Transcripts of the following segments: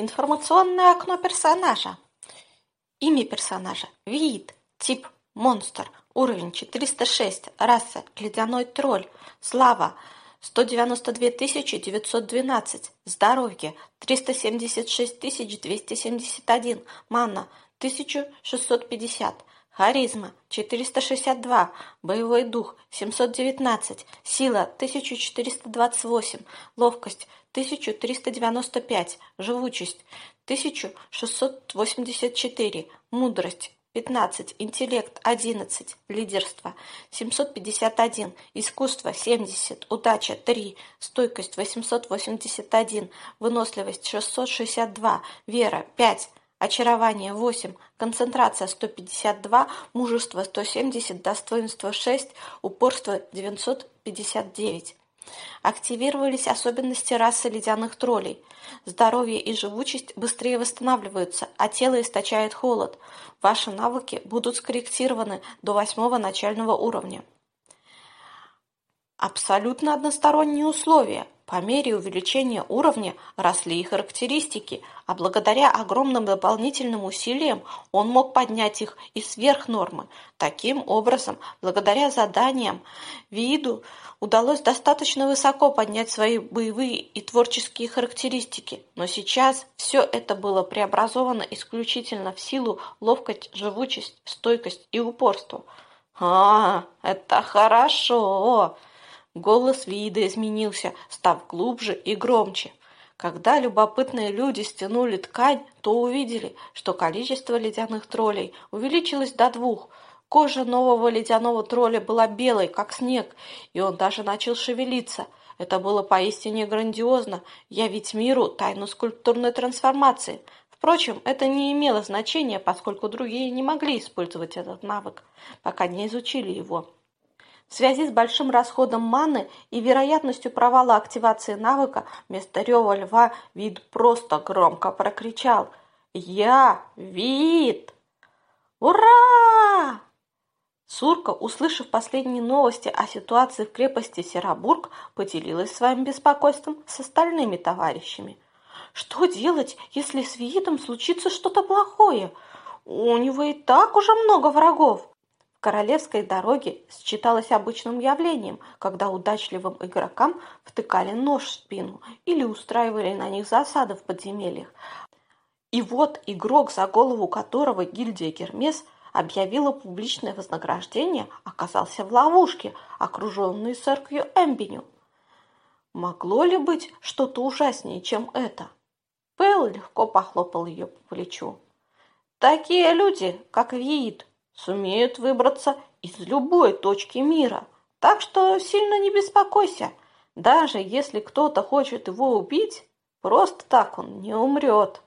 Информационное окно персонажа. Имя персонажа. Вид. Тип. Монстр. Уровень 406. Раса. Ледяной тролль. Слава. 192 912. Здоровье. 376 271. Мана. 1650. Харизма – 462, боевой дух – 719, сила – 1428, ловкость – 1395, живучесть – 1684, мудрость – 15, интеллект – 11, лидерство – 751, искусство – 70, удача – 3, стойкость – 881, выносливость – 662, вера – 5, очарование 8, концентрация 152, мужество 170, достоинство 6, упорство 959. Активировались особенности расы ледяных троллей. Здоровье и живучесть быстрее восстанавливаются, а тело источает холод. Ваши навыки будут скорректированы до восьмого начального уровня. Абсолютно односторонние условия – по мере увеличения уровня росли и характеристики, а благодаря огромным дополнительным усилиям он мог поднять их и сверх нормы. Таким образом, благодаря заданиям, виду удалось достаточно высоко поднять свои боевые и творческие характеристики, но сейчас все это было преобразовано исключительно в силу ловкость, живучесть, стойкость и упорство. «А, это хорошо!» Голос вида изменился, став глубже и громче. Когда любопытные люди стянули ткань, то увидели, что количество ледяных троллей увеличилось до двух. Кожа нового ледяного тролля была белой, как снег, и он даже начал шевелиться. Это было поистине грандиозно, явить миру тайну скульптурной трансформации. Впрочем, это не имело значения, поскольку другие не могли использовать этот навык, пока не изучили его. В связи с большим расходом маны и вероятностью провала активации навыка, вместо рева льва вид просто громко прокричал «Я вид!» «Ура!» Сурка, услышав последние новости о ситуации в крепости Серобург, поделилась своим беспокойством с остальными товарищами. «Что делать, если с Виитом случится что-то плохое? У него и так уже много врагов!» Королевской дороге считалось обычным явлением, когда удачливым игрокам втыкали нож в спину или устраивали на них засады в подземельях. И вот игрок, за голову которого гильдия Гермес объявила публичное вознаграждение, оказался в ловушке, окруженной церковью Эмбеню. Могло ли быть что-то ужаснее, чем это? Пэл легко похлопал ее по плечу. Такие люди, как Виит, сумеют выбраться из любой точки мира. Так что сильно не беспокойся. Даже если кто-то хочет его убить, просто так он не умрет.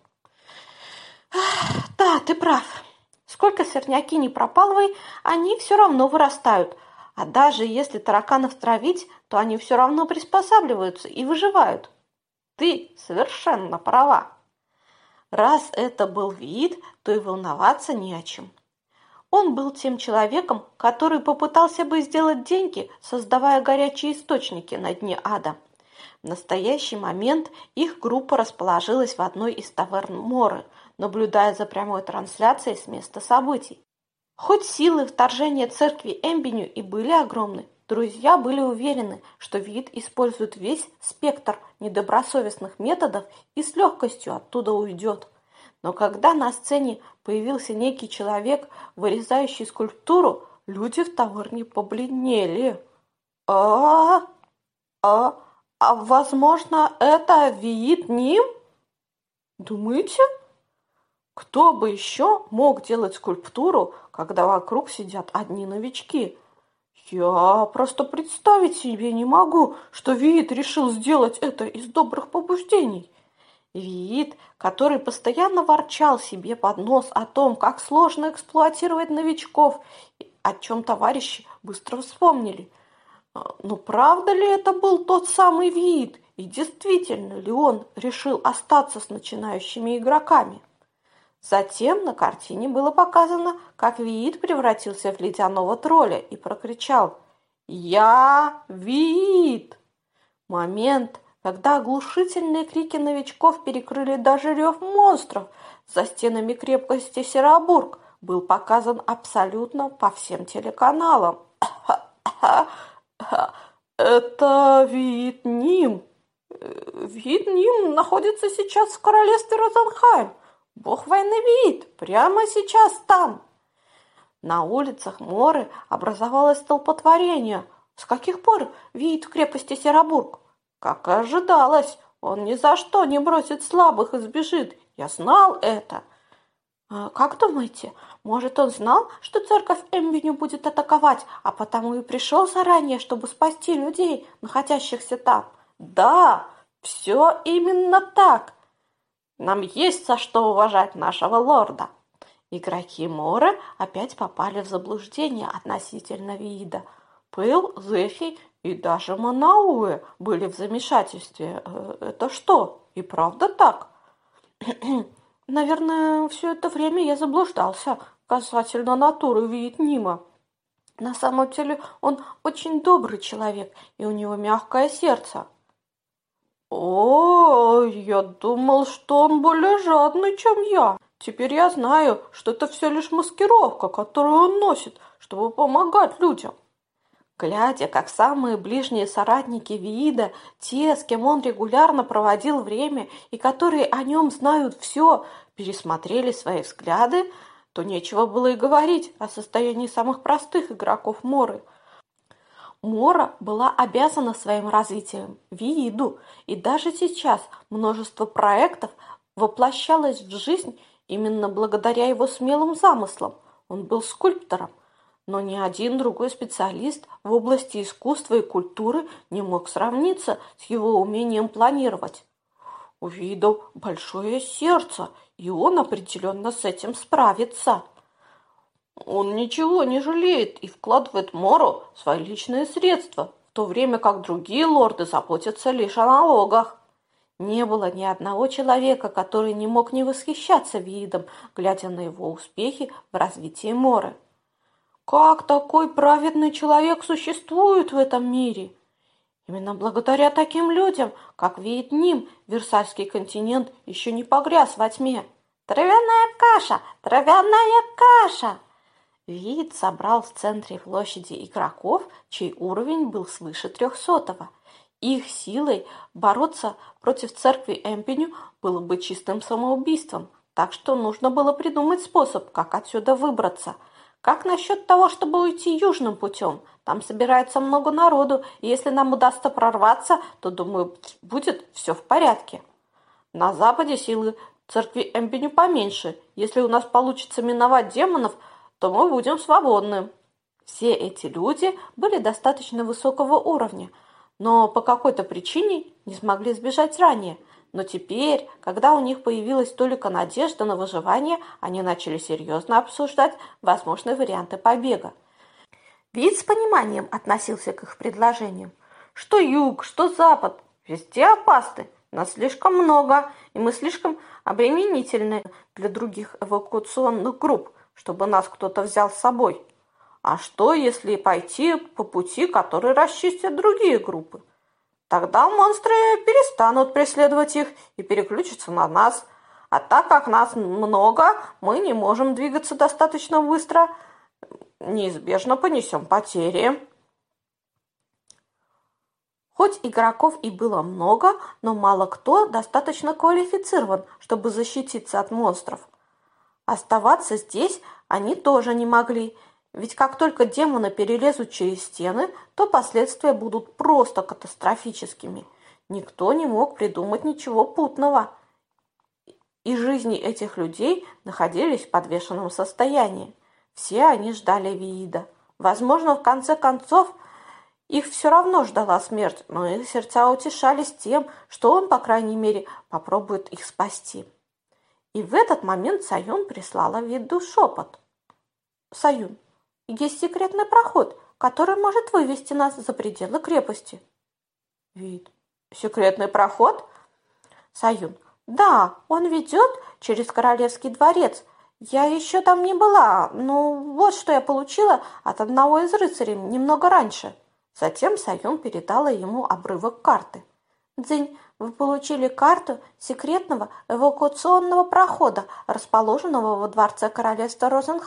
Да, ты прав. Сколько сорняки не пропалывай, они все равно вырастают. А даже если тараканов травить, то они все равно приспосабливаются и выживают. Ты совершенно права. Раз это был вид, то и волноваться не о чем. Он был тем человеком, который попытался бы сделать деньги, создавая горячие источники на дне ада. В настоящий момент их группа расположилась в одной из таверн Моры, наблюдая за прямой трансляцией с места событий. Хоть силы вторжения церкви Эмбеню и были огромны, друзья были уверены, что вид использует весь спектр недобросовестных методов и с легкостью оттуда уйдет. Но когда на сцене появился некий человек, вырезающий скульптуру, люди в таверне побледнели. А, а, а возможно, это вид ним? Думаете? Кто бы еще мог делать скульптуру, когда вокруг сидят одни новички? Я просто представить себе не могу, что Виит решил сделать это из добрых побуждений. Вид, который постоянно ворчал себе под нос о том, как сложно эксплуатировать новичков, о чем товарищи быстро вспомнили. А, но правда ли это был тот самый вид, и действительно ли он решил остаться с начинающими игроками? Затем на картине было показано, как Виит превратился в ледяного тролля и прокричал «Я Виит!». Момент, когда оглушительные крики новичков перекрыли даже рев монстров, за стенами крепости Серобург был показан абсолютно по всем телеканалам. Это Витним. Витним находится сейчас в королевстве Розенхайм. Бог войны Вит, прямо сейчас там. На улицах Моры образовалось столпотворение. С каких пор Вит в крепости Серобург? Как и ожидалось, он ни за что не бросит слабых и сбежит. Я знал это. А как думаете, может, он знал, что церковь Эмбеню будет атаковать, а потому и пришел заранее, чтобы спасти людей, находящихся там? Да, все именно так. Нам есть за что уважать нашего лорда. Игроки Мора опять попали в заблуждение относительно вида. Пыл, Зефи и даже Манауэ были в замешательстве. Э, это что, и правда так? Наверное, все это время я заблуждался касательно натуры Вьетнима. На самом деле он очень добрый человек, и у него мягкое сердце. О, я думал, что он более жадный, чем я. Теперь я знаю, что это все лишь маскировка, которую он носит, чтобы помогать людям. Глядя, как самые ближние соратники Виида, те, с кем он регулярно проводил время и которые о нем знают все, пересмотрели свои взгляды, то нечего было и говорить о состоянии самых простых игроков Моры. Мора была обязана своим развитием Вииду, и даже сейчас множество проектов воплощалось в жизнь именно благодаря его смелым замыслам. Он был скульптором, но ни один другой специалист в области искусства и культуры не мог сравниться с его умением планировать. У большое сердце, и он определенно с этим справится. Он ничего не жалеет и вкладывает Мору свои личные средства, в то время как другие лорды заботятся лишь о налогах. Не было ни одного человека, который не мог не восхищаться видом, глядя на его успехи в развитии Моры. Как такой праведный человек существует в этом мире? Именно благодаря таким людям, как Вьетним, Версальский континент еще не погряз во тьме. Травяная каша! Травяная каша! Вид собрал в центре площади игроков, чей уровень был свыше трехсотого. Их силой бороться против церкви Эмпеню было бы чистым самоубийством, так что нужно было придумать способ, как отсюда выбраться – как насчет того, чтобы уйти южным путем? Там собирается много народу, и если нам удастся прорваться, то, думаю, будет все в порядке. На западе силы церкви Эмбеню поменьше. Если у нас получится миновать демонов, то мы будем свободны. Все эти люди были достаточно высокого уровня, но по какой-то причине не смогли сбежать ранее – но теперь, когда у них появилась только надежда на выживание, они начали серьезно обсуждать возможные варианты побега. Вид с пониманием относился к их предложениям. Что юг, что запад, везде опасны. Нас слишком много, и мы слишком обременительны для других эвакуационных групп, чтобы нас кто-то взял с собой. А что, если пойти по пути, который расчистят другие группы? Тогда монстры перестанут преследовать их и переключатся на нас. А так как нас много, мы не можем двигаться достаточно быстро, неизбежно понесем потери. Хоть игроков и было много, но мало кто достаточно квалифицирован, чтобы защититься от монстров. Оставаться здесь они тоже не могли – ведь как только демоны перелезут через стены, то последствия будут просто катастрофическими. Никто не мог придумать ничего путного. И жизни этих людей находились в подвешенном состоянии. Все они ждали Виида. Возможно, в конце концов, их все равно ждала смерть, но их сердца утешались тем, что он, по крайней мере, попробует их спасти. И в этот момент Саюн прислала Виду шепот. «Саюн, есть секретный проход, который может вывести нас за пределы крепости. Вид. Секретный проход? Саюн. Да, он ведет через королевский дворец. Я еще там не была, но вот что я получила от одного из рыцарей немного раньше. Затем Саюн передала ему обрывок карты. Дзынь, вы получили карту секретного эвакуационного прохода, расположенного во дворце королевства Розенхаус.